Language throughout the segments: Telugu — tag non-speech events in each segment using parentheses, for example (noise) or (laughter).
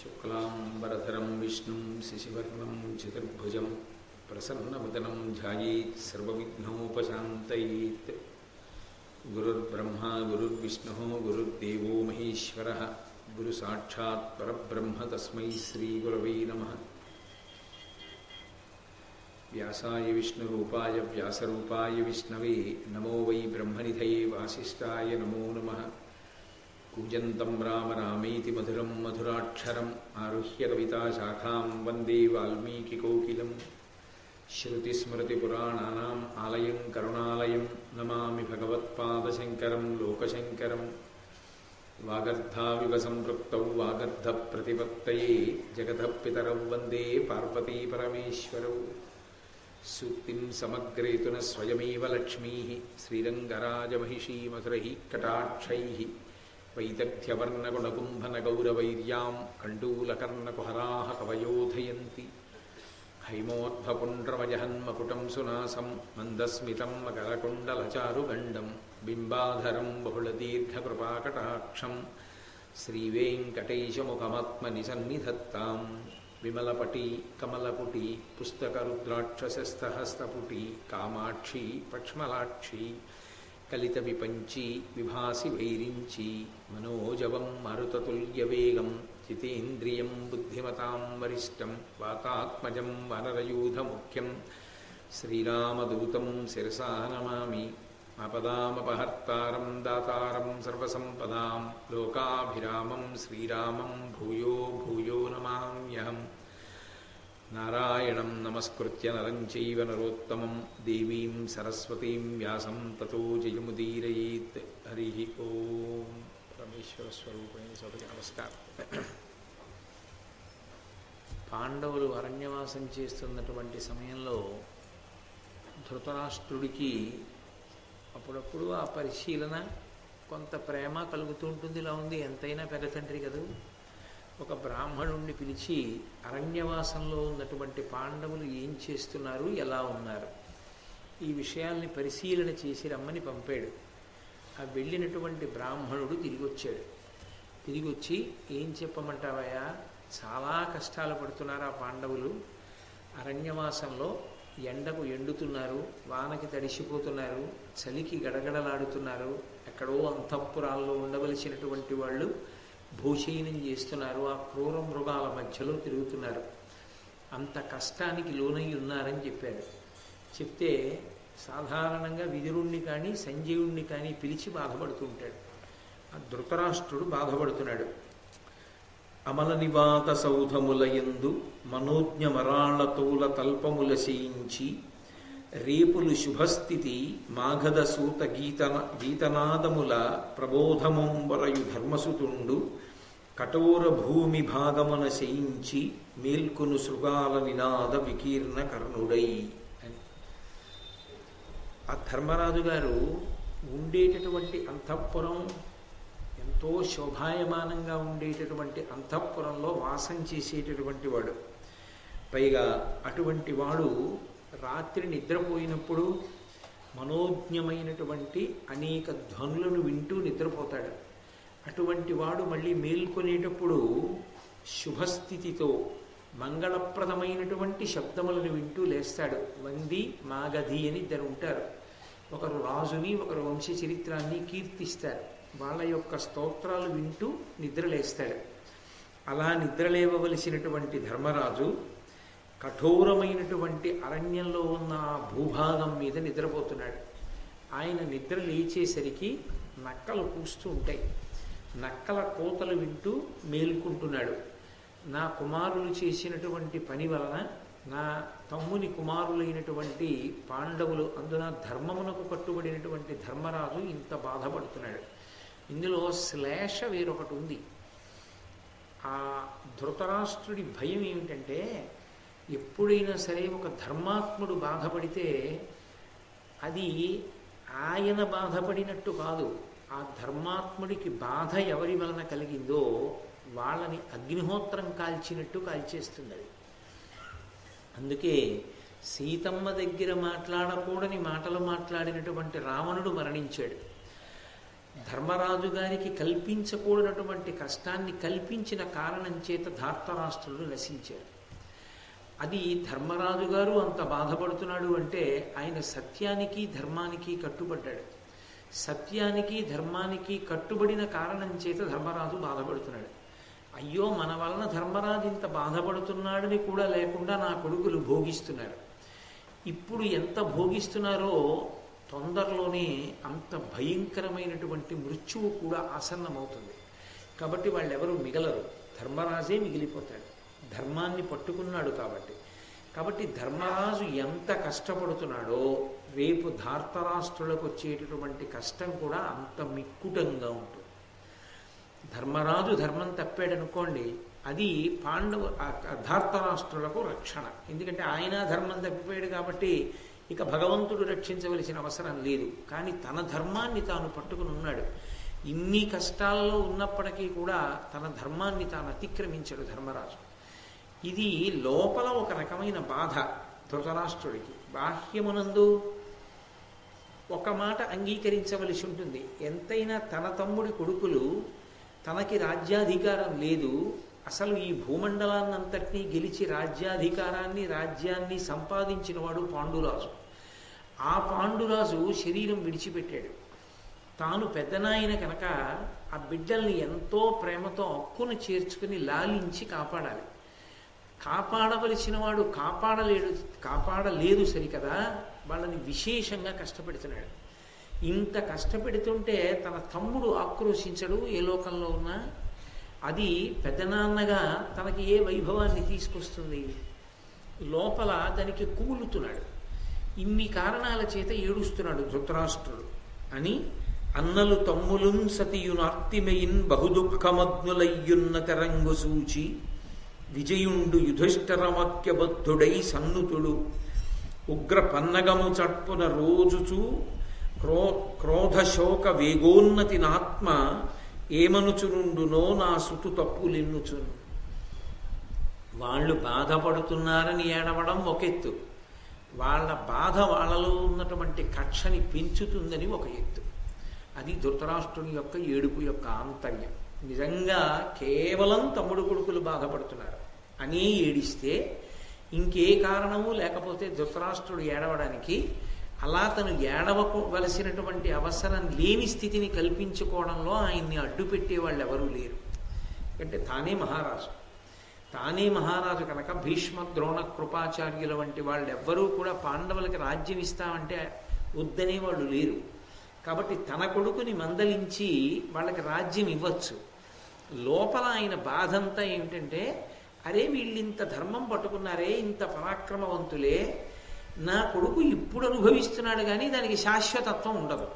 शुक्लाम्बरधरं विष्णुं शिशिवर्णं चतुर्भुजं प्रसन्नवदनं ध्यायेत् सर्वविघ्नोपशान्तयेत्। गुरुर्ब्रह्मा गुरुर्विष्णुः गुरुर्देवो महेश्वरः गुरुसाक्षात् परब्रह्म तस्मै श्रीगुरवे नमः। व्यासाय विष्णुरूपाय व्यासरूपाय विष्णवे नमो वै ब्रह्मनिधये वासिष्ठाय नमो नमः। कूजन्तं रामरामीति मधुरं मधुराक्षरम् आरुह्य आरुह्यकविताशाखां वन्दे वाल्मीकिकोकिलं श्रुतिस्मृतिपुराणानाम् आलयं करुणालयं नमामि भगवत्पादशङ्करं लोकशङ्करं वागर्धाविव सम्पृक्तौ वागर्धप्रतिपत्तये जगतः पितरौ वन्दे पार्वतीपरमेश्वरौ। सूक्तिं समग्रेतु न स्वयमेव लक्ष्मीः श्रीरङ्गराजमहिषीमधुरैः कटाक्षैः। వైదగ్ధ్యవర్ణగుణకుంభనగౌరవైర్యాం కండూలకర్ణకుహరాహ కవయోధయంతి. హైమోర్ధ్వపుండ్రమజహన్మకుటం సునాసం మందస్మితం మకరకుండలచారుగండం బింబాధరం బహుళదీర్ఘకృపాకటాక్షం శ్రీవేంకటేశముఖమాత్మని సన్నిధత్తాం విమలపటి కమలపుటి పుస్తకరుద్రాక్షసస్థహస్తపుటి కామాక్షి పక్ష్మలాక్షి కలిత విపంచి విభాసి వైరించి మనోజవం మరుతతుల్యవేగం జితేంద్రియం బుద్ధిమతాం వరిష్టం వాతాత్మజం వనరయూధముఖ్యం శ్రీరామదూతం శిరసా నమామి అపదామపహర్తారం దాతారం సర్వసంపదాం లోకాభిరామం శ్రీరామం భూయో భూయో నమామ్యహం నారాయణం నమస్కృత్య నరం చైవ నరోత్తమం దేవీం సరస్వతీం వ్యాసం తతో జయముదీరయేత్ హరి ఓం. పరమేశ్వర స్వరూపణి సభకి నమస్కారం. పాండవులు అరణ్యవాసం చేస్తున్నటువంటి సమయంలో ధృతరాష్ట్రుడికి అప్పుడప్పుడు ఆ పరిశీలన కొంత ప్రేమ కలుగుతూ ఉంటుంది ఇలా ఉంది. ఎంతైనా పెద్ద తండ్రి కదా. ఒక బ్రాహ్మణుణ్ణి పిలిచి అరణ్యవాసంలో ఉన్నటువంటి పాండవులు ఏం చేస్తున్నారు ఎలా ఉన్నారు? ఈ విషయాల్ని పరిశీలన చేసి రమ్మని పంపాడు. ఆ వెళ్ళినటువంటి బ్రాహ్మణుడు తిరిగి వచ్చాడు తిరిగి వచ్చి ఏం చెప్పమంటావయ్యా? చాలా కష్టాలు పడుతున్నారు ఆ పాండవులు. అరణ్యవాసంలో ఎండకు ఎండుతున్నారు వానకి తడిసిపోతున్నారు చలికి గడగడలాడుతున్నారు ఎక్కడో అంతఃపురాల్లో ఉండవలసినటువంటి వాళ్ళు భూషయనం చేస్తున్నారు ఆ క్రూర మృగాల మధ్యలో తిరుగుతున్నారు. అంత కష్టానికి లోనై ఉన్నారని చెప్పాడు. చెప్తే సాధారణంగా విదురుణ్ణి కానీ సంజీవుణ్ణి కానీ పిలిచి బాధపడుతూ ఉంటాడు. ఆ ధృతరాష్ట్రుడు బాధపడుతున్నాడు. అమల నివాత సౌధములయందు మనోజ్ఞ మరాళతూల తల్పముల చేయించి రేపులు శుభస్థితి మాఘద సూత గీతన గీతనాదముల ప్రబోధమంబరయు ధర్మసుతుండు కఠోర భూమి భాగమున శయించి మేల్కొను శృగాల నినాద వికీర్ణ కర్ణుడై అని. ఆ ధర్మరాజు గారు ఉండేటటువంటి అంతఃపురం ఎంతో శోభాయమానంగా ఉండేటటువంటి అంతఃపురంలో వాసం చేసేటటువంటి వాడు. పైగా అటువంటి వాడు రాత్రి నిద్రపోయినప్పుడు మనోజ్ఞమైనటువంటి అనేక ధ్వనులను వింటూ నిద్రపోతాడు. అటువంటి వాడు మళ్ళీ మేల్కొనేటప్పుడు శుభస్థితితో మంగళప్రదమైనటువంటి శబ్దములను వింటూ లేస్తాడు. వంది మాగధి అని ఇద్దరు ఉంటారు. ఒకరు రాజుని ఒకరు వంశ చరిత్రాన్ని కీర్తిస్తారు. వాళ్ళ యొక్క స్తోత్రాలు వింటూ నిద్రలేస్తాడు. అలా నిద్రలేవవలసినటువంటి ధర్మరాజు కఠోరమైనటువంటి అరణ్యంలో ఉన్న భూభాగం మీద నిద్రపోతున్నాడు. ఆయన నిద్ర లేచేసరికి నక్కలు కూస్తూ ఉంటాయి. నక్కల కోతలు వింటూ మేల్కుంటున్నాడు. నా కుమారులు చేసినటువంటి పని వలన నా తమ్ముని కుమారులైనటువంటి పాండవులు అందున ధర్మమునకు కట్టుబడినటువంటి ధర్మరాజు ఇంత బాధపడుతున్నాడు. ఇందులో శ్లేష వేరొకటి ఉంది. ఆ ధృతరాష్ట్రుడి భయం ఏమిటంటే ఎప్పుడైనా సరే ఒక ధర్మాత్ముడు బాధపడితే అది ఆయన బాధపడినట్టు కాదు. ఆ ధర్మాత్ముడికి బాధ ఎవరి వలన కలిగిందో వాళ్ళని అగ్నిహోత్రం కాల్చినట్టు కాల్చేస్తుంది అది అందుకే సీతమ్మ దగ్గర మాట్లాడకూడని మాటలు మాట్లాడినటువంటి రావణుడు మరణించాడు. ధర్మరాజు గారికి కల్పించకూడనటువంటి కష్టాన్ని కల్పించిన కారణం చేత ధార్తరాష్ట్రుడు నశించాడు. అది ధర్మరాజు గారు అంత బాధపడుతున్నాడు అంటే ఆయన సత్యానికి ధర్మానికి కట్టుబడ్డాడు. సత్యానికి ధర్మానికి కట్టుబడిన కారణం చేత ధర్మరాజు బాధపడుతున్నాడు. అయ్యో మన వలన ధర్మరాజు ఇంత బాధపడుతున్నాడని కూడా లేకుండా నా కొడుకులు భోగిస్తున్నారు. ఇప్పుడు ఎంత భోగిస్తున్నారో తొందరలోనే అంత భయంకరమైనటువంటి మృత్యువు కూడా ఆసన్నమవుతుంది. కాబట్టి వాళ్ళెవరూ మిగలరు. ధర్మరాజే మిగిలిపోతాడు. ధర్మాన్ని పట్టుకున్నాడు కాబట్టి. కాబట్టి ధర్మరాజు ఎంత కష్టపడుతున్నాడో రేపు ధార్తరాష్ట్రులకు వచ్చేటటువంటి కష్టం కూడా అంత మిక్కుటంగా ఉంటుంది. ధర్మరాజు ధర్మం తప్పాడనుకోండి అది పాండవ ధార్తరాష్ట్రులకు రక్షణ. ఎందుకంటే ఆయన ధర్మం తప్పిపోయాడు కాబట్టి ఇక భగవంతుడు రక్షించవలసిన అవసరం లేదు. కానీ తన ధర్మాన్ని తాను పట్టుకుని ఉన్నాడు. ఇన్ని కష్టాల్లో ఉన్నప్పటికీ కూడా తన ధర్మాన్ని తాను అతిక్రమించాడు ధర్మరాజు. ఇది లోపల ఒక రకమైన బాధ ధృతరాష్ట్రుడికి. బాహ్యమునందు ఒక మాట అంగీకరించవలసి ఉంటుంది. ఎంతైనా తన తమ్ముడి కొడుకులు తనకి రాజ్యాధికారం లేదు. అసలు ఈ భూమండలాన్నంతటినీ గెలిచి రాజ్యాధికారాన్ని రాజ్యాన్ని సంపాదించిన వాడు పాండురాజు. ఆ పాండురాజు శరీరం విడిచిపెట్టాడు. తాను పెద్దనాయన కనుక ఆ బిడ్డల్ని ఎంతో ప్రేమతో హక్కును చేర్చుకుని లాలించి కాపాడాలి. కాపాడవలసిన వాడు కాపాడలేడు కాపాడలేదు సరికదా? వాళ్ళని విశేషంగా కష్టపెడుతున్నాడు. ఇంత కష్టపెడుతుంటే తన తమ్ముడు ఆక్రోశించడు ఏ లోకంలో ఉన్నా. అది పెద్దనాన్నగా తనకి ఏ వైభవాన్ని తీసుకొస్తుంది? లోపల దానికి కూలుతున్నాడు. ఇన్ని కారణాల చేత ఏడుస్తున్నాడు ధృతరాష్ట్రుడు. అని అన్నలు తమ్ములున్ సతియునార్తిమయిన్ బహుదుఃఖమగ్నులయ్యున్న తెరంగు సూచి విజయుండు యుధిష్ఠరవాక్యబద్ధుడై సన్నుతుడు. ఉగ్ర పన్నగము చట్పున రోజుచూ క్రో క్రోధశోక వేగోన్నతి నాత్మ ఏమనుచునుండునో నా సుతు తప్పులిన్నుచును. వాళ్ళు బాధపడుతున్నారని ఏడవడం ఒకెత్తు వాళ్ళ బాధ వాళ్ళలో ఉన్నటువంటి కక్షని పెంచుతుందని ఒక ఎత్తు. అది ధృతరాష్ట్రుని యొక్క ఏడుపు యొక్క ఆంతర్యం. నిజంగా కేవలం తమ్ముడు కొడుకులు బాధపడుతున్నారు. అని ఏడిస్తే ఇంకే కారణము లేకపోతే ధృతరాష్ట్రుడు ఏడవడానికి అలా తను ఏడవలసినటువంటి అవసరం లేని స్థితిని కల్పించుకోవడంలో ఆయన్ని అడ్డుపెట్టే వాళ్ళు ఎవరూ లేరు. అంటే తానే మహారాజు. తానే మహారాజు కనుక భీష్మ ద్రోణ కృపాచార్యుల వంటి వాళ్ళు ఎవ్వరూ కూడా పాండవులకి రాజ్యం ఇస్తామంటే వద్దనే వాళ్ళు లేరు. కాబట్టి తన కొడుకుని మందలించి వాళ్ళకి రాజ్యం ఇవ్వచ్చు. లోపల ఆయన బాధంతా ఏమిటంటే అరే వీళ్ళు ఇంత ధర్మం పట్టుకున్నారే ఇంత పరాక్రమవంతులే నా కొడుకు ఇప్పుడు అనుభవిస్తున్నాడు కానీ దానికి శాశ్వతత్వం ఉండదు.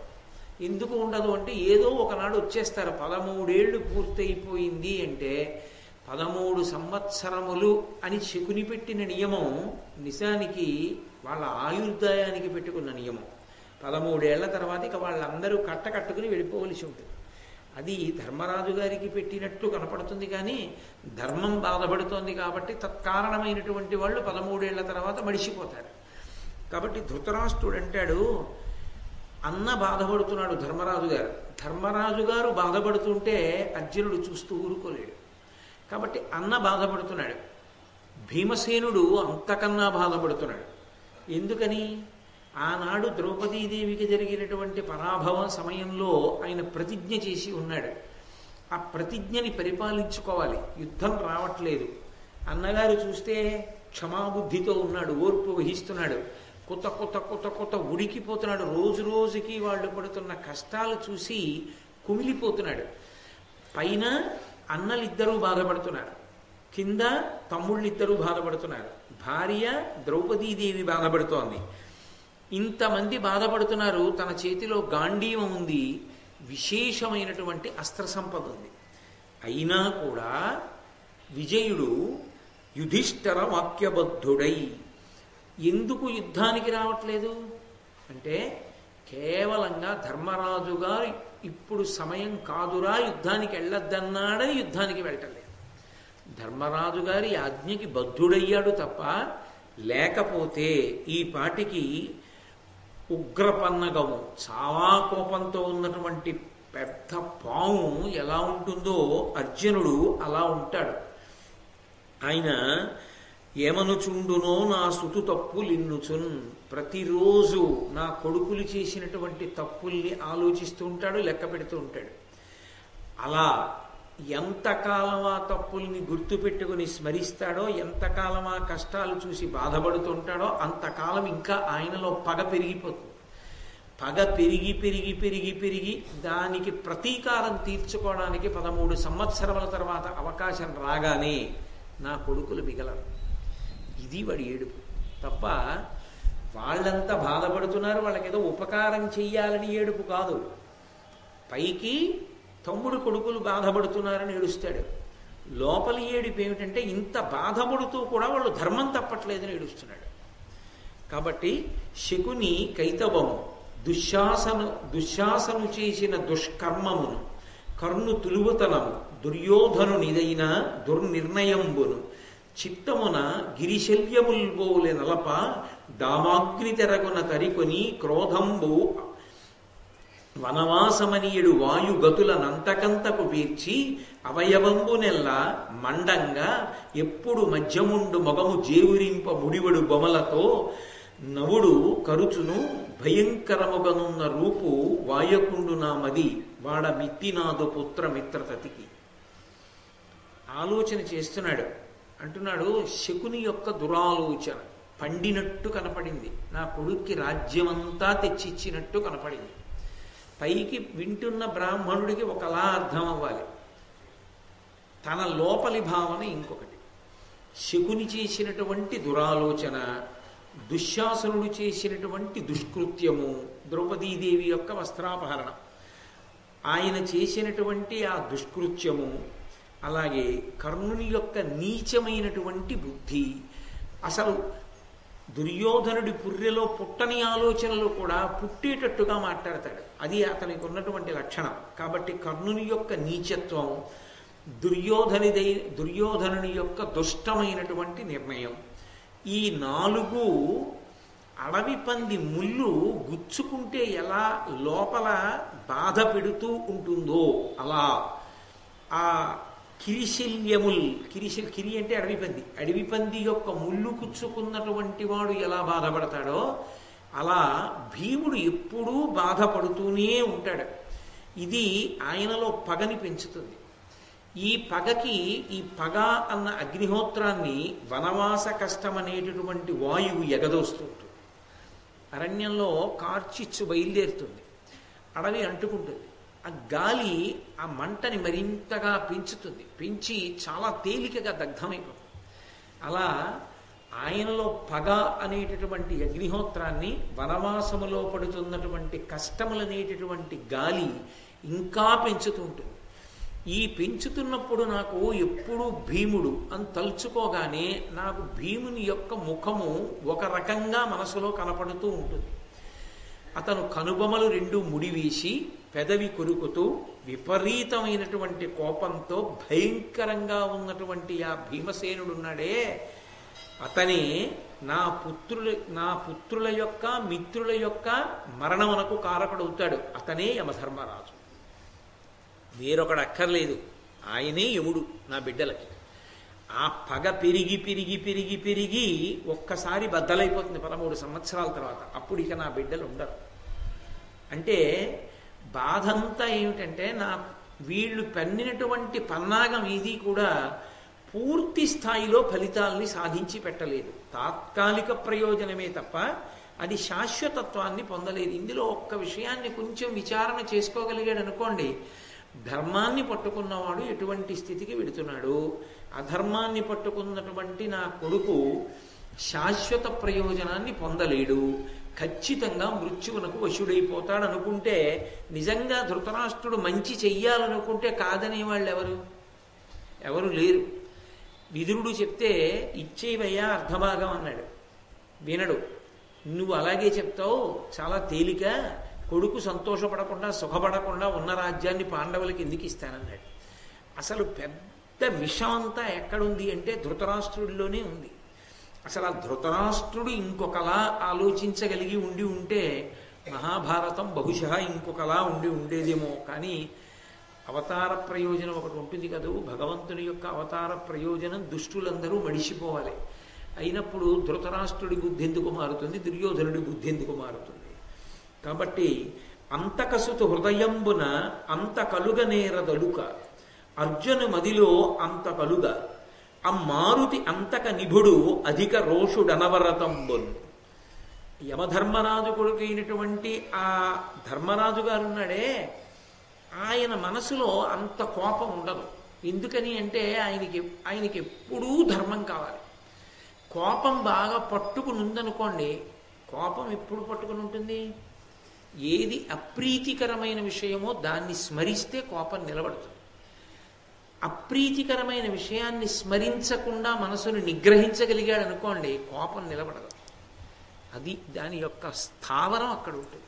ఎందుకు ఉండదు అంటే ఏదో ఒకనాడు వచ్చేస్తారు పదమూడేళ్ళు పూర్తయిపోయింది అంటే పదమూడు సంవత్సరములు అని శకుని పెట్టిన నియమం నిజానికి వాళ్ళ ఆయుర్దాయానికి పెట్టుకున్న నియమం. పదమూడేళ్ళ తర్వాత ఇక వాళ్ళందరూ కట్ట కట్టుకుని వెళ్ళిపోవలసి ఉంటుంది. అది ధర్మరాజు గారికి పెట్టినట్టు కనపడుతుంది కానీ ధర్మం బాధపడుతోంది కాబట్టి తత్కారణమైనటువంటి వాళ్ళు పదమూడేళ్ళ తర్వాత మడిసిపోతారు కాబట్టి ధృతరాష్ట్రుడు అంటాడు అన్న బాధపడుతున్నాడు ధర్మరాజు గారు. ధర్మరాజు గారు బాధపడుతుంటే అర్జునుడు చూస్తూ ఊరుకోలేడు. కాబట్టి అన్న బాధపడుతున్నాడు. భీమసేనుడు అంతకన్నా బాధపడుతున్నాడు. ఎందుకని? ఆనాడు ద్రౌపదీదేవికి జరిగినటువంటి పరాభవం సమయంలో ఆయన ప్రతిజ్ఞ చేసి ఉన్నాడు. ఆ ప్రతిజ్ఞని పరిపాలించుకోవాలి. యుద్ధం రావట్లేదు. అన్నగారు చూస్తే క్షమాబుద్ధితో ఉన్నాడు ఓర్పు వహిస్తున్నాడు. కొత్త కొత్త కొత్త కొత్త ఉడికిపోతున్నాడు. రోజు రోజుకి వాళ్ళు పడుతున్న కష్టాలు చూసి కుమిలిపోతున్నాడు. పైన అన్నలిద్దరూ బాధపడుతున్నారు. కింద తమ్ముళ్ళిద్దరూ బాధపడుతున్నారు. భార్య ద్రౌపదీదేవి బాధపడుతోంది. ఇంతమంది బాధపడుతున్నారు తన చేతిలో గాంధీవం ఉంది విశేషమైనటువంటి అస్త్ర సంపద ఉంది. అయినా కూడా విజయుడు యుధిష్ఠర వాక్యబద్ధుడై ఎందుకు యుద్ధానికి రావట్లేదు? అంటే కేవలంగా ధర్మరాజు గారు ఇప్పుడు సమయం కాదురా యుద్ధానికి వెళ్ళొద్దన్నాడని యుద్ధానికి వెళ్ళలేదు ధర్మరాజు గారి ఆజ్ఞకి బద్ధుడయ్యాడు తప్ప లేకపోతే ఈ పాటికి ఉగ్రపన్నగము చాలా కోపంతో ఉన్నటువంటి పెద్ద పాము ఎలా ఉంటుందో అర్జునుడు అలా ఉంటాడు. ఆయన ఏమనుచుండునో నా సుతు తప్పులిన్నుచున్. ప్రతిరోజు నా కొడుకులు చేసినటువంటి తప్పుల్ని ఆలోచిస్తూ ఉంటాడు లెక్క పెడుతూ ఉంటాడు. అలా ఎంతకాలం ఆ తప్పుల్ని గుర్తుపెట్టుకుని స్మరిస్తాడో ఎంతకాలం ఆ కష్టాలు చూసి బాధపడుతుంటాడో అంతకాలం ఇంకా ఆయనలో పగ పెరిగిపోతుంది. పగ పెరిగి పెరిగి పెరిగి పెరిగి దానికి ప్రతీకారం తీర్చుకోవడానికి పదమూడు సంవత్సరముల తర్వాత అవకాశం రాగానే నా కొడుకులు మిగలరు. ఇది వాడి ఏడుపు. తప్ప వాళ్ళంతా బాధపడుతున్నారు వాళ్ళకేదో ఉపకారం చెయ్యాలని ఏడుపు కాదు. పైకి తమ్ముడు కొడుకులు బాధపడుతున్నారని ఏడుస్తాడు. లోపలి ఏడుపు ఏమిటంటే ఇంత బాధపడుతూ కూడా వాళ్ళు ధర్మం తప్పట్లేదని ఏడుస్తున్నాడు. కాబట్టి శకుని కైతవము దుశ్శాసను దుశ్శాసను చేసిన దుష్కర్మమును కర్ణు తులువతనము దుర్యోధనునిదైన దుర్నిర్ణయంబును చిత్తమున గిరిశల్యముల్వోలె నలప దామాగ్ని తెరగున తరికొని క్రోధంబు వనవాసమనీయుడు వాయుగతుల నంతకంతకు పీర్చి అవయవంబునెల్ల మండంగా ఎప్పుడు మధ్యముండు మొగము జేవురింప ముడివడు బొమలతో నవుడు కరుచును భయంకరముగనున్న రూపు వాయకుండు నా మది వాడ మిత్తినాదు పుత్ర మిత్రతతికి. ఆలోచన చేస్తున్నాడు. అంటున్నాడు శకుని యొక్క దురాలోచన పండినట్టు కనపడింది. నా కొడుక్కి రాజ్యమంతా తెచ్చిచ్చినట్టు కనపడింది. పైకి వింటున్న బ్రాహ్మణుడికి ఒకలా అర్థం అవ్వాలి. తన లోపలి భావన ఇంకొకటి. శకుని చేసినటువంటి దురాలోచన దుశ్శాసనుడు చేసినటువంటి దుష్కృత్యము ద్రౌపదీదేవి యొక్క వస్త్రాపహరణ. ఆయన చేసినటువంటి ఆ దుష్కృత్యము అలాగే కర్ణుని యొక్క నీచమైనటువంటి బుద్ధి అసలు దుర్యోధనుడి పుర్రెలో పుట్టని ఆలోచనలు కూడా పుట్టేటట్టుగా మాట్లాడతాడు. అది అతనికి ఉన్నటువంటి లక్షణం. కాబట్టి కర్ణుని యొక్క నీచత్వం దుర్యోధనిదై దుర్యోధనుని యొక్క దుష్టమైనటువంటి నిర్ణయం. ఈ నాలుగు అడవి పంది ముళ్ళు గుచ్చుకుంటే ఎలా లోపల బాధ పెడుతూ ఉంటుందో అలా ఆ కిరిశల్యముల్ కిరిశల్ కిరి అంటే అడవి పంది. అడవి పంది యొక్క ముళ్ళు కుచ్చుకున్నటువంటి వాడు ఎలా బాధపడతాడో అలా భీముడు ఎప్పుడూ బాధపడుతూనే ఉంటాడు. ఇది ఆయనలో పగని పెంచుతుంది. ఈ పగకి ఈ పగ అన్న అగ్నిహోత్రాన్ని వనవాస కష్టం అనేటటువంటి వాయువు ఎగదోస్తుంటుంది అరణ్యంలో కార్చిచ్చు బయలుదేరుతుంది. అడవి అంటుకుంటుంది. ఆ గాలి ఆ మంటని మరింతగా పెంచుతుంది. పెంచి చాలా తేలికగా దగ్ధమైపోతుంది. అలా ఆయనలో పగ అనేటటువంటి అగ్నిహోత్రాన్ని వనవాసములో పడుతున్నటువంటి కష్టములనేటటువంటి గాలి ఇంకా పెంచుతూ ఉంటుంది. ఈ పెంచుతున్నప్పుడు నాకు ఎప్పుడూ భీముడు అని తలుచుకోగానే నాకు భీముని యొక్క ముఖము ఒక రకంగా మనసులో కనపడుతూ ఉంటుంది. అతను కనుబొమలు రెండు ముడివేసి పెదవి కొరుకుతూ విపరీతమైనటువంటి కోపంతో భయంకరంగా ఉన్నటువంటి ఆ భీమసేనుడున్నాడే. అతని నా పుత్రుల నా పుత్రుల యొక్క మిత్రుల యొక్క మరణమునకు కారకుడవుతాడు. అతనే యమధర్మరాజు. వేరొకడు అక్కర్లేదు ఆయనే యముడు నా బిడ్డలకి. ఆ పగ పెరిగి పెరిగి పెరిగి పెరిగి ఒక్కసారి బద్దలైపోతుంది పదమూడు సంవత్సరాల తర్వాత. అప్పుడు ఇక నా బిడ్డలు ఉండరు. అంటే బాధంతా ఏమిటంటే నా వీళ్ళు పన్నినటువంటి పన్నాగం ఇది కూడా పూర్తి స్థాయిలో ఫలితాల్ని సాధించి పెట్టలేదు. తాత్కాలిక ప్రయోజనమే తప్ప అది శాశ్వతత్వాన్ని పొందలేదు. ఇందులో ఒక్క విషయాన్ని కొంచెం విచారణ చేసుకోగలిగాడు అనుకోండి ధర్మాన్ని పట్టుకున్నవాడు ఎటువంటి స్థితికి వెడుతున్నాడు? అధర్మాన్ని పట్టుకున్నటువంటి నా కొడుకు శాశ్వత ప్రయోజనాన్ని పొందలేడు. ఖచ్చితంగా మృత్యువునకు వశుడైపోతాడు అనుకుంటే నిజంగా ధృతరాష్ట్రుడు మంచి చెయ్యాలనుకుంటే కాదనే వాళ్ళు ఎవరు ఎవరు లేరు. విదురుడు చెప్తే ఇచ్చేవయ్యా అర్ధభాగం అన్నాడు. వినడు. నువ్వు అలాగే చెప్తావు చాలా తేలిక కొడుకు సంతోషపడకుండా సుఖపడకుండా ఉన్న రాజ్యాన్ని పాండవులకి ఎందుకు ఇస్తానన్నాడు. అసలు పెద్ద విషం అంతా ఎక్కడుంది అంటే ధృతరాష్ట్రుడిలోనే ఉంది. అసలు ఆ ధృతరాష్ట్రుడు ఇంకొకలా ఆలోచించగలిగి ఉండి ఉంటే మహాభారతం బహుశా ఇంకొకలా ఉండి ఉండేదేమో. కానీ అవతార ప్రయోజనం ఒకటి ఉంటుంది కదూ. భగవంతుని యొక్క అవతార ప్రయోజనం దుష్టులందరూ మడిసిపోవాలి అయినప్పుడు ధృతరాష్ట్రుడి బుద్ధి ఎందుకు మారుతుంది? దుర్యోధనుడి బుద్ధి ఎందుకు మారుతుంది? కాబట్టి అంతకసుతు హృదయంబున అంత కలుగనేరదలుక. అర్జును మదిలో అంత కలుగ. ఆ మారుతి అంతక నిభుడు అధిక రోషుడనవరతంబున్ యమధర్మరాజు కొడుకైనటువంటి ఆ ధర్మరాజు గారు ఉన్నాడే ఆయన మనసులో అంత కోపం ఉండదు. ఎందుకని అంటే ఆయనకి ఆయనకి ఎప్పుడూ ధర్మం కావాలి. కోపం బాగా పట్టుకుని ఉందనుకోండి కోపం ఎప్పుడు పట్టుకుని ఉంటుంది? ఏది అప్రీతికరమైన విషయమో దాన్ని స్మరిస్తే కోపం నిలబడుతుంది. అప్రీతికరమైన విషయాన్ని స్మరించకుండా మనసును నిగ్రహించగలిగాడు అనుకోండి కోపం నిలబడదు. అది దాని యొక్క స్థావరం అక్కడ ఉంటుంది.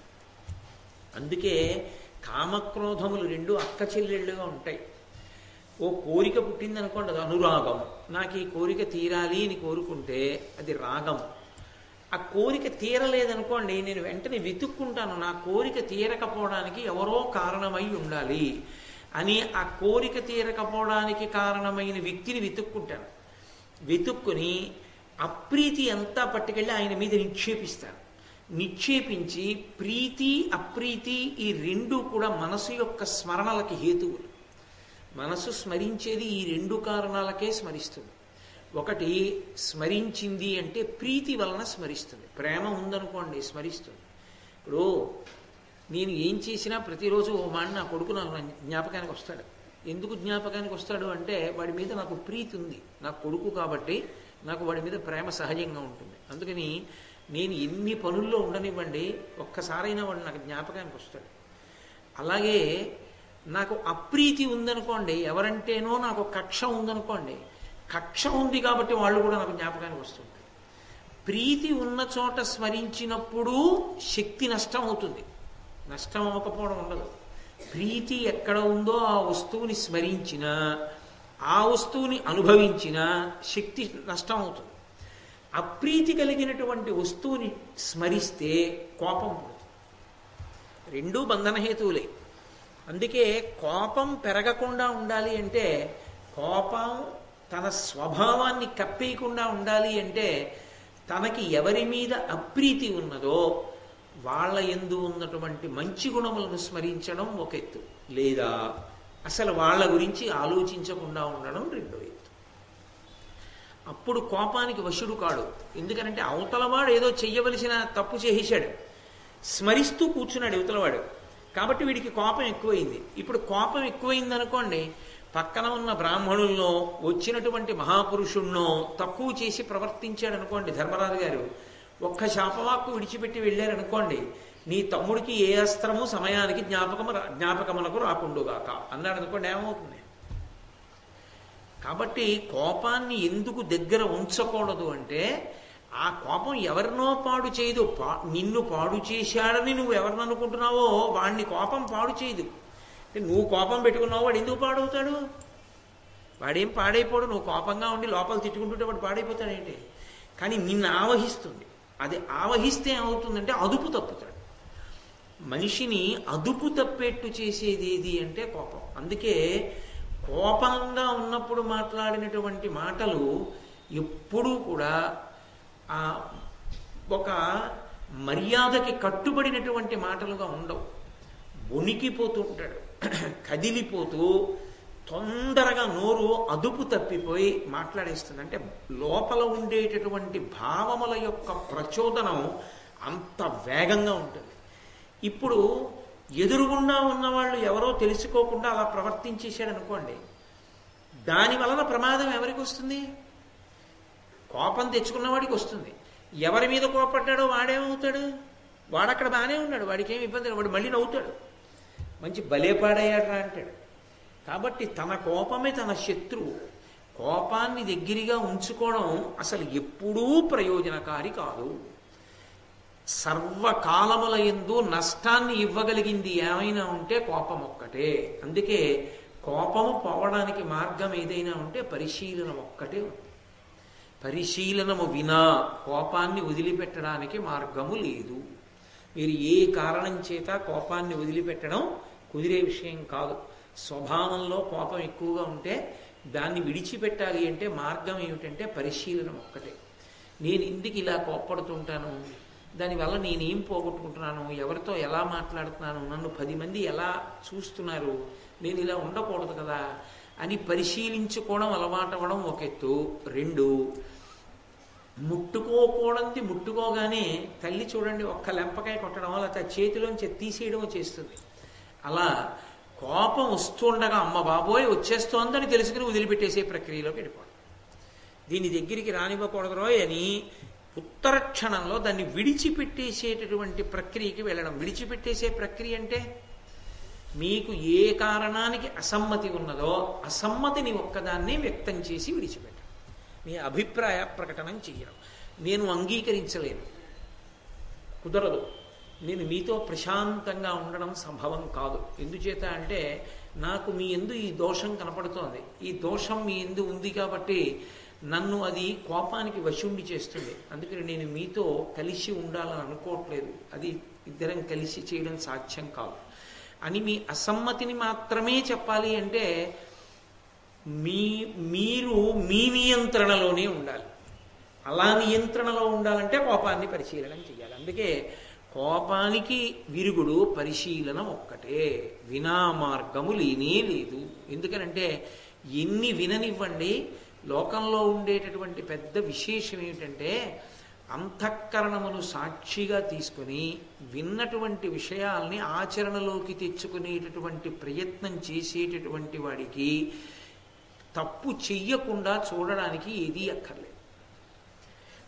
అందుకే కామక్రోధములు రెండు అక్క చెల్లెళ్ళుగా ఉంటాయి. ఓ కోరిక పుట్టిందనుకోండి అది అనురాగం. నాకు ఈ కోరిక తీరాలి అని కోరుకుంటే అది రాగం. ఆ కోరిక తీరలేదనుకోండి నేను వెంటనే వెతుక్కుంటాను నా కోరిక తీరకపోవడానికి ఎవరో కారణమై ఉండాలి. అని ఆ కోరిక తీరకపోవడానికి కారణమైన వ్యక్తిని వెతుక్కుంటారు వెతుక్కుని అప్రీతి అంతా పట్టుకెళ్ళి ఆయన మీద నిక్షేపిస్తారు నిక్షేపించి ప్రీతి అప్రీతి ఈ రెండు కూడా మనసు యొక్క స్మరణలకి హేతువులు. మనసు స్మరించేది ఈ రెండు కారణాలకే స్మరిస్తుంది. ఒకటి స్మరించింది అంటే ప్రీతి వలన స్మరిస్తుంది. ప్రేమ ఉందనుకోండి స్మరిస్తుంది. ఇప్పుడు నేను ఏం చేసినా ప్రతిరోజు ఓ మాట నా కొడుకు నాకు జ్ఞాపకానికి వస్తాడు. ఎందుకు జ్ఞాపకానికి వస్తాడు అంటే వాడి మీద నాకు ప్రీతి ఉంది. నా కొడుకు కాబట్టి నాకు వాడి మీద ప్రేమ సహజంగా ఉంటుంది. అందుకని నేను ఎన్ని పనుల్లో ఉండనివ్వండి ఒక్కసారైనా వాడు నాకు జ్ఞాపకానికి వస్తాడు. అలాగే నాకు అప్రీతి ఉందనుకోండి ఎవరంటేనో నాకు కక్ష ఉందనుకోండి కక్ష ఉంది కాబట్టి వాళ్ళు కూడా నాకు జ్ఞాపకానికి వస్తుంది ప్రీతి ఉన్న చోట స్మరించినప్పుడు శక్తి నష్టం అవుతుంది. నష్టం అవ్వకపోవడం ఉండదు. ప్రీతి ఎక్కడ ఉందో ఆ వస్తువుని స్మరించిన ఆ వస్తువుని అనుభవించిన శక్తి నష్టం అవుతుంది అప్రీతి కలిగినటువంటి వస్తువుని స్మరిస్తే కోపం పుడుతుంది. రెండూ బంధనహేతువులే. అందుకే కోపం పెరగకుండా ఉండాలి అంటే కోపం తన స్వభావాన్ని కప్పేయకుండా ఉండాలి అంటే తనకి ఎవరి మీద అప్రీతి ఉన్నదో వాళ్ళ ఎందు ఉన్నటువంటి మంచి గుణములను స్మరించడం ఒక ఎత్తు. లేదా అసలు వాళ్ళ గురించి ఆలోచించకుండా ఉండడం రెండో ఎత్తు. అప్పుడు కోపానికి వశుడు కాడు. ఎందుకనంటే అవతలవాడు ఏదో చెయ్యవలసిన తప్పు చేసేశాడు. స్మరిస్తూ కూర్చున్నాడు అవతలవాడు కాబట్టి వీడికి కోపం ఎక్కువైంది. ఇప్పుడు కోపం ఎక్కువైంది అనుకోండి పక్కన ఉన్న బ్రాహ్మణుల్లో వచ్చినటువంటి మహాపురుషుణ్ణో తక్కువ చేసి ప్రవర్తించాడు అనుకోండి ధర్మరాజు గారు ఒక్క శాపవాక్కు విడిచిపెట్టి వెళ్ళారనుకోండి నీ తమ్ముడికి ఏ అస్త్రము సమయానికి జ్ఞాపకము జ్ఞాపకమునకు రాకుండుగాక. అన్నాడు అనుకోండి ఏమవుతుంది? కాబట్టి కోపాన్ని ఎందుకు దగ్గర ఉంచకూడదు అంటే ఆ కోపం ఎవరినో పాడు చేయదు. పా నిన్ను పాడు చేశాడని నువ్వు ఎవరిని అనుకుంటున్నావో వాడిని కోపం పాడు చేయదు. నువ్వు కోపం పెట్టుకున్నావు వాడు ఎందుకు పాడవుతాడు? వాడేం పాడైపోడు. నువ్వు కోపంగా ఉండి లోపల తిట్టుకుంటుంటే వాడు పాడైపోతాడేంటి? కానీ నిన్ను ఆవహిస్తుంది. అది ఆవహిస్తే ఏమవుతుందంటే అదుపు తప్పుతాడు. మనిషిని అదుపు తప్పేట్టు చేసేది ఏది అంటే కోపం. అందుకే కోపంగా ఉన్నప్పుడు మాట్లాడినటువంటి మాటలు ఎప్పుడూ కూడా ఆ ఒక మర్యాదకి కట్టుబడినటువంటి మాటలుగా ఉండవు. వణికిపోతూ ఉంటాడు. (clears throat) కదిలిపోతూ తొందరగా నోరు అదుపు తప్పిపోయి మాట్లాడేస్తుంది అంటే లోపల ఉండేటటువంటి భావముల యొక్క ప్రచోదనం అంత వేగంగా ఉంటుంది. ఇప్పుడు ఎదురుగుండా ఉన్నవాళ్ళు ఎవరో తెలుసుకోకుండా అలా ప్రవర్తించేశాడు అనుకోండి దాని వలన ప్రమాదం ఎవరికి వస్తుంది? కోపం తెచ్చుకున్నవాడికి వస్తుంది. ఎవరి మీద కోపడ్డాడో వాడేమవుతాడు? వాడక్కడ బాగానే ఉన్నాడు వాడికి ఏమి ఇబ్బంది లేదు వాడు మళ్ళీ నవ్వుతాడు. మంచి బలేపాడయ్యాడ్రా అంటాడు. కాబట్టి తన కోపమే తన శత్రువు. కోపాన్ని దగ్గరగా ఉంచుకోవడం అసలు ఎప్పుడూ ప్రయోజనకారి కాదు. సర్వకాలముల ఎందు నష్టాన్ని ఇవ్వగలిగింది ఏమైనా ఉంటే కోపం ఒక్కటే అందుకే కోపము పోవడానికి మార్గం ఏదైనా ఉంటే పరిశీలన ఒక్కటే ఉంది. పరిశీలనము వినా కోపాన్ని వదిలిపెట్టడానికి మార్గము లేదు. మీరు ఏ కారణం చేత కోపాన్ని వదిలిపెట్టడం కుదిరే విషయం కాదు. స్వభావంలో కోపం ఎక్కువగా ఉంటే దాన్ని విడిచిపెట్టాలి అంటే మార్గం ఏమిటంటే పరిశీలన ఒక్కటే. నేను ఇందుకు ఇలా కోప్పడుతుంటాను? దానివల్ల నేనేం పోగొట్టుకుంటున్నాను? ఎవరితో ఎలా మాట్లాడుతున్నాను? నన్ను పది మంది ఎలా చూస్తున్నారు? నేను ఇలా ఉండకూడదు కదా అని పరిశీలించుకోవడం అలవాటవడం ఒక ఎత్తు. రెండు ముట్టుకోకూడది ముట్టుకోగానే తల్లి చూడండి ఒక్క లెంపకాయ కొట్టడం లేకపోతే చేతిలోంచి తీసేయడం చేస్తుంది. అలా కోపం వస్తుండగా అమ్మ బాబోయ్ వచ్చేస్తోందని తెలుసుకుని వదిలిపెట్టేసే ప్రక్రియలోకి వెళ్ళిపోవడం. దీని దగ్గరికి రానివ్వకూడదు అని ఉత్తర క్షణంలో దాన్ని విడిచిపెట్టేసేటటువంటి ప్రక్రియకి వెళ్ళడం. విడిచిపెట్టేసే ప్రక్రియ అంటే మీకు ఏ కారణానికి అసమ్మతి ఉన్నదో అసమ్మతిని ఒక్కదాన్నే వ్యక్తం చేసి విడిచిపెట్టడం. మీ అభిప్రాయ ప్రకటన చేయడం. నేను అంగీకరించలేను. కుదరదు. నేను మీతో ప్రశాంతంగా ఉండడం సంభవం కాదు. ఎందుచేత అంటే నాకు మీ ఎందు ఈ దోషం కనపడుతోంది. ఈ దోషం మీ ఎందు ఉంది కాబట్టి నన్ను అది కోపానికి వశుండి చేస్తుంది. అందుకని నేను మీతో కలిసి ఉండాలని అనుకోవట్లేదు. అది ఇద్దరం కలిసి చేయడం సాధ్యం కాదు. అని మీ అసమ్మతిని మాత్రమే చెప్పాలి అంటే మీ మీరు మీ నియంత్రణలోనే ఉండాలి. అలా నియంత్రణలో ఉండాలంటే కోపాన్ని పరిశీలన చేయాలి. అందుకే కోపానికి విరుగుడు పరిశీలన ఒక్కటే. వినా మార్గము లేనే లేదు. ఎందుకనంటే ఎన్ని విననివ్వండి లోకంలో ఉండేటటువంటి పెద్ద విశేషం ఏమిటంటే అంతఃకరణమును సాక్షిగా తీసుకుని విన్నటువంటి విషయాల్ని ఆచరణలోకి తెచ్చుకునేటటువంటి ప్రయత్నం చేసేటటువంటి వాడికి తప్పు చెయ్యకుండా చూడడానికి ఏదీ అక్కర్లేదు.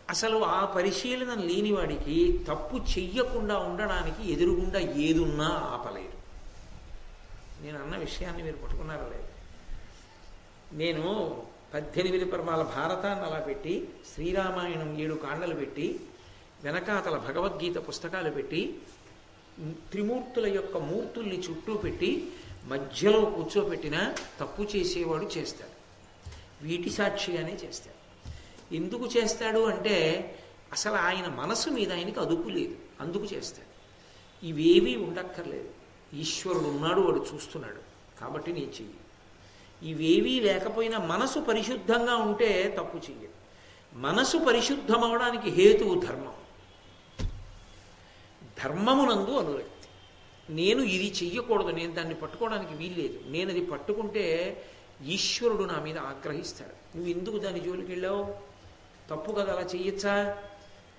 అసలు ఆ పరిశీలన లేని వాడికి తప్పు చెయ్యకుండా ఉండడానికి ఎదురుగుండా ఏదున్నా ఆపలేరు. నేను అన్న విషయాన్ని మీరు పట్టుకున్నారా లేదు. నేను పద్దెనిమిది పర్వాల భారతాన్ని అలా పెట్టి శ్రీరామాయణం ఏడు కాండలు పెట్టి వెనకాతల భగవద్గీత పుస్తకాలు పెట్టి త్రిమూర్తుల యొక్క మూర్తుల్ని చుట్టూ పెట్టి మధ్యలో కూర్చోపెట్టిన తప్పు చేసేవాడు చేస్తాడు. వీటి సాక్షిగానే చేస్తాడు. ఎందుకు చేస్తాడు అంటే అసలు ఆయన మనసు మీద ఆయనకి అదుపు లేదు. అందుకు చేస్తాడు. ఇవేవీ ఉండక్కర్లేదు. ఈశ్వరుడు ఉన్నాడు వాడు చూస్తున్నాడు. కాబట్టి నేను చెయ్యి ఇవేవీ లేకపోయినా మనసు పరిశుద్ధంగా ఉంటే తప్పు చెయ్యదు మనసు పరిశుద్ధం అవడానికి హేతువు ధర్మం. ధర్మమునందు అనురక్తి నేను ఇది చెయ్యకూడదు నేను దాన్ని పట్టుకోవడానికి వీల్లేదు. నేను అది పట్టుకుంటే ఈశ్వరుడు నా మీద ఆగ్రహిస్తాడు. నువ్వు ఎందుకు దాని జోలికి వెళ్ళావు? తప్పు కదా అలా చెయ్యొచ్చా?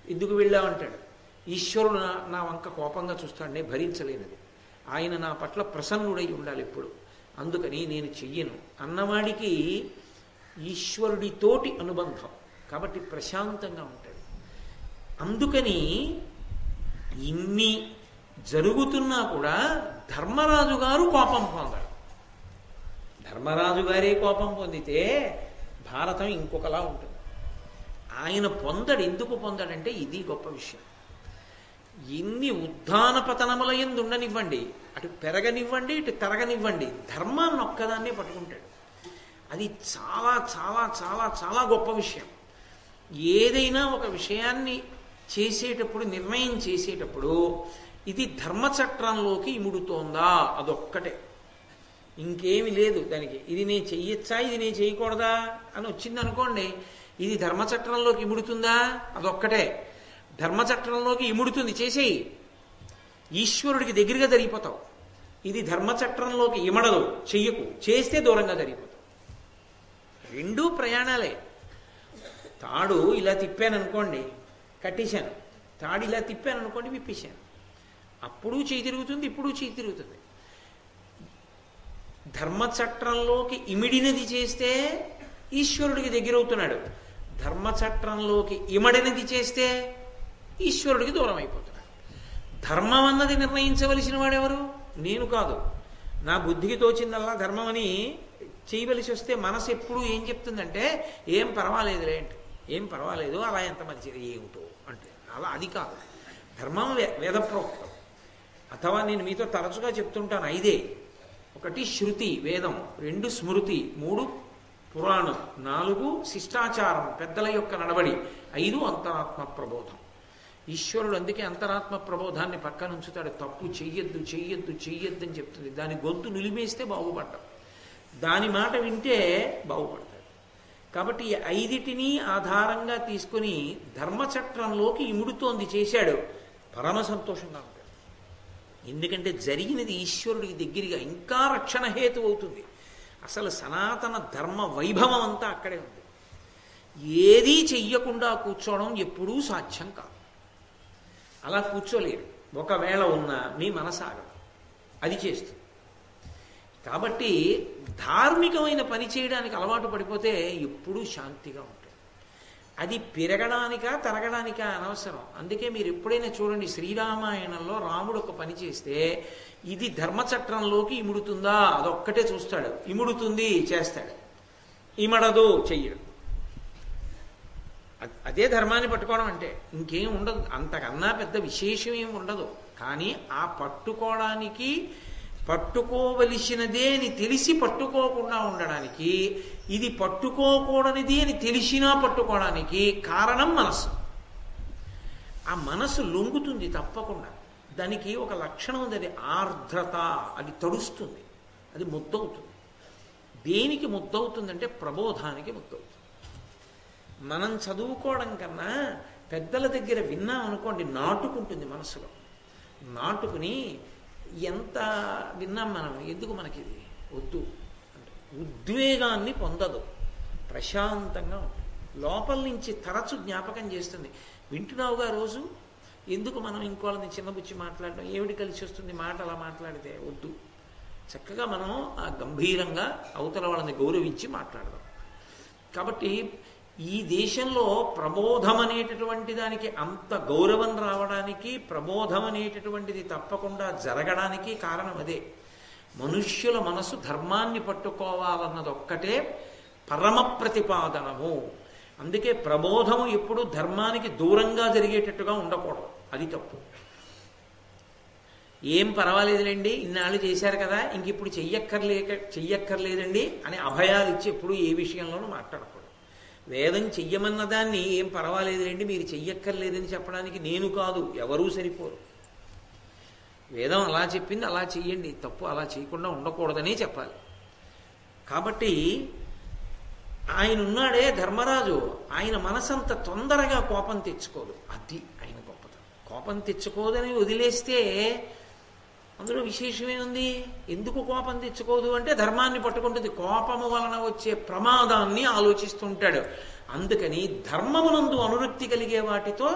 ఎందుకు వెళ్ళా అంటాడు. ఈశ్వరుడు నా నా వంక కోపంగా చూస్తాడు నేను భరించలేనిది. ఆయన నా పట్ల ప్రసన్నుడై ఉండాలి ఎప్పుడు. అందుకని నేను చెయ్యను. అన్నవాడికి ఈశ్వరుడితోటి అనుబంధం. కాబట్టి ప్రశాంతంగా ఉంటాడు. అందుకని ఇన్ని జరుగుతున్నా కూడా ధర్మరాజు గారు కోపం పొందాడు ధర్మరాజు గారే కోపం పొందితే భారతం ఇంకొకలా ఉంటుంది. ఆయన పొందడు. ఎందుకు పొందడంటే ఇది గొప్ప విషయం. ఎన్ని ఉద్ధాన పతనముల ఎందు ఉండనివ్వండి అటు పెరగనివ్వండి ఇటు తరగనివ్వండి ధర్మాన్ని ఒక్కదాన్నే పట్టుకుంటాడు. అది చాలా చాలా చాలా చాలా గొప్ప విషయం. ఏదైనా ఒక విషయాన్ని చేసేటప్పుడు నిర్ణయం చేసేటప్పుడు ఇది ధర్మచక్రంలోకి ఇముడుతోందా? అదొక్కటే. ఇంకేమి లేదు దానికి. ఇది నేను చెయ్యొచ్చా? ఇది నేను చేయకూడదా అని వచ్చింది అనుకోండి ఇది ధర్మచక్రంలోకి ఇముడుతుందా? అదొక్కటే. ధర్మచక్రంలోకి ఇముడుతుంది. చేసేయి. ఈశ్వరుడికి దగ్గరగా జరిగిపోతావు. ఇది ధర్మచక్రంలోకి ఇమడదు. చెయ్యకు. చేస్తే దూరంగా జరిగిపోతావు. రెండూ ప్రయాణాలే. తాడు ఇలా తిప్పాను అనుకోండి కట్టేశాను తాడు ఇలా తిప్పాను అనుకోండి విప్పేశాను అప్పుడు చేయి తిరుగుతుంది ఇప్పుడు చేయి తిరుగుతుంది. ధర్మచట్రంలోకి ఇమిడినది చేస్తే ఈశ్వరుడికి దగ్గరవుతున్నాడు. ధర్మచట్రంలోకి ఇమడినది చేస్తే ఈశ్వరుడికి దూరం అయిపోతున్నాడు ధర్మం అన్నది నిర్ణయించవలసిన వాడెవరు? నేను కాదు. నా బుద్ధికి తోచిందల్లా ధర్మం అని చేయవలసి వస్తే మనసు ఎప్పుడు ఏం చెప్తుందంటే ఏం పర్వాలేదులే అంటే. ఏం పర్వాలేదు అలా ఎంత మంచిది ఏమిటో అంటే. అలా అది కాదు. ధర్మం వేదప్రోక్తం అథవా నేను మీతో తరచుగా చెప్తుంటాను ఐదే. ఒకటి శృతి వేదం. రెండు స్మృతి మూడు పురాణం నాలుగు శిష్టాచారం పెద్దల యొక్క నడవడి ఐదు అంతరాత్మ ప్రబోధం. ఈశ్వరుడు అందుకే అంతరాత్మ ప్రబోధాన్ని పక్కనుంచుతాడు తప్పు చెయ్యొద్దు చెయ్యొద్దు చెయ్యొద్దు అని చెప్తుంది. దాని గొంతు నిలిమేస్తే బాగుపడ్డాం దాని మాట వింటే బాగుపడతాడు. కాబట్టి ఈ ఐదిటిని ఆధారంగా తీసుకుని ధర్మచట్రంలోకి ఇముడుతోంది చేశాడు. పరమ సంతోషంగా ఉంటాడు. ఎందుకంటే జరిగినది ఈశ్వరుడికి దగ్గరగా ఇంకా రక్షణ హేతు అవుతుంది. అసలు సనాతన ధర్మ వైభవం అంతా అక్కడే ఉంది. ఏదీ చెయ్యకుండా కూర్చోవడం ఎప్పుడూ సాధ్యం కాదు. అలా కూర్చోలేరు. ఒకవేళ ఉన్నా మీ మనసాగం అది చేస్తుంది. కాబట్టి ధార్మికమైన పని చేయడానికి అలవాటు పడిపోతే ఎప్పుడూ శాంతిగా ఉంటుంది అది పెరగడానికా తరగడానికా అనవసరం. అందుకే మీరు ఎప్పుడైనా చూడండి శ్రీరామాయణంలో రాముడు ఒక పని చేస్తే ఇది ధర్మచట్రంలోకి ఇముడుతుందా? అదొక్కటే చూస్తాడు. ఇముడుతుంది చేస్తాడు. ఇమడదు చెయ్యడు. అదే ధర్మాన్ని పట్టుకోవడం అంటే ఇంకేం ఉండదు. అంతకన్నా పెద్ద విశేషం ఏం ఉండదు. కానీ ఆ పట్టుకోవడానికి పట్టుకోవలసినదే అని తెలిసి పట్టుకోకుండా ఉండడానికి ఇది పట్టుకోకూడనిది అని తెలిసినా పట్టుకోవడానికి కారణం మనసు ఆ మనసు లొంగుతుంది తప్పకుండా. దానికి ఒక లక్షణం ఉంది అది ఆర్ద్రత అది తడుస్తుంది అది ముద్దవుతుంది. దేనికి ముద్దవుతుందంటే ప్రబోధానికి ముద్దవుతుంది. మనం చదువుకోవడం కన్నా పెద్దల దగ్గర విన్నాం అనుకోండి నాటుకుంటుంది మనసులో నాటుకుని ఎంత విన్నాం మనం ఎందుకు మనకిది వద్దు. అంటే ఉద్వేగాన్ని పొందదు. ప్రశాంతంగా ఉంటుంది. లోపల నుంచి తరచు జ్ఞాపకం చేస్తుంది. వింటున్నావుగా రోజు? ఎందుకు మనం ఇంకోళ్ళని చిన్నబుచ్చి మాట్లాడడం? ఏమిటి కలిసి వస్తుంది? మాట అలా మాట్లాడితే వద్దు. చక్కగా మనం ఆ గంభీరంగా అవతల వాళ్ళని గౌరవించి మాట్లాడదాం. కాబట్టి ఈ దేశంలో ప్రబోధం అనేటటువంటి దానికి అంత గౌరవం రావడానికి ప్రబోధం అనేటటువంటిది తప్పకుండా జరగడానికి కారణం అదే. మనుష్యుల మనసు ధర్మాన్ని పట్టుకోవాలన్నది ఒక్కటే పరమ ప్రతిపాదనము. అందుకే ప్రబోధము ఎప్పుడు ధర్మానికి దూరంగా జరిగేటట్టుగా ఉండకూడదు. అది తప్పు. ఏం పర్వాలేదులేండి ఇన్నాళ్ళు చేశారు కదా ఇంక ఇప్పుడు చెయ్యక్కర్లేక చెయ్యక్కర్లేదండి అని అభయాలు ఇచ్చి ఎప్పుడు ఏ విషయంలోనూ మాట్లాడకూడదు. వేదం చెయ్యమన్న దాన్ని ఏం పర్వాలేదులేండి మీరు చెయ్యక్కర్లేదని చెప్పడానికి నేను కాదు ఎవరూ సరిపోరు. వేదం అలా చెప్పింది అలా చెయ్యండి తప్పు అలా చేయకుండా ఉండకూడదనే చెప్పాలి. కాబట్టి ఆయన ఉన్నాడే ధర్మరాజు ఆయన మనసంత తొందరగా కోపం తెచ్చుకోదు. అది ఆయన గొప్పతనం. కోపం తెచ్చుకోదని వదిలేస్తే అందులో విశేషమే ఉంది ఎందుకు కోపం తెచ్చుకోదు అంటే ధర్మాన్ని పట్టుకుంటుంది. కోపము వలన వచ్చే ప్రమాదాన్ని ఆలోచిస్తుంటాడు. అందుకని ధర్మమునందు అనురక్తి కలిగే వాటితో